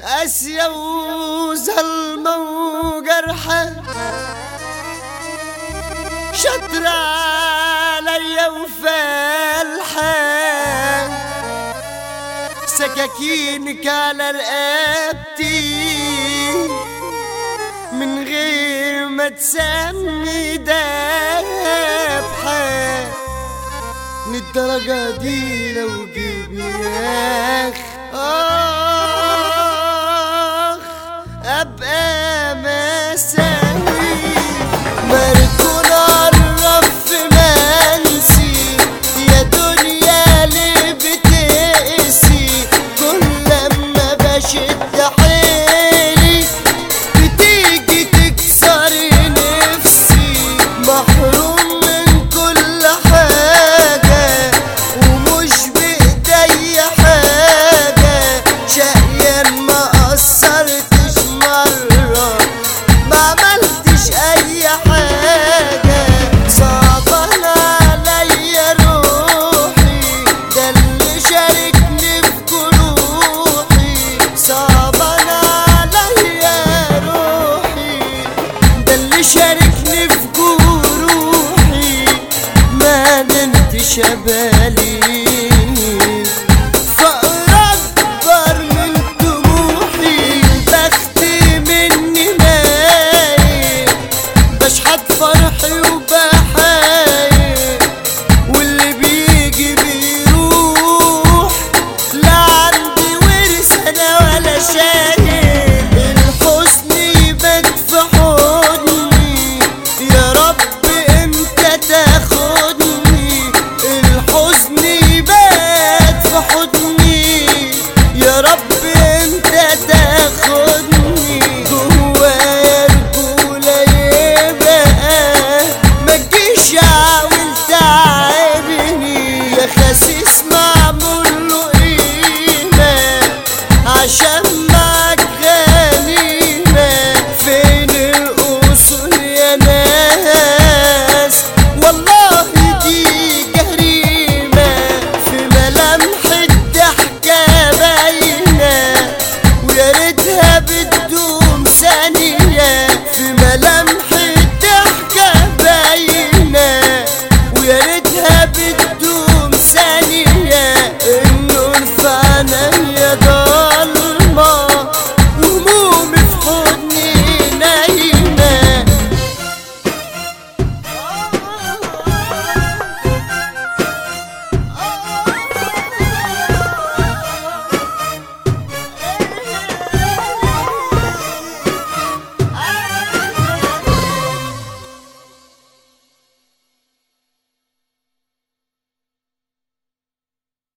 أسيا وزلمة وجرحة شطرة عليا وفالحة سكاكينك على رقبتي من غير ما تسمي ذبحة للدرجة دي لو جيب شبلي جب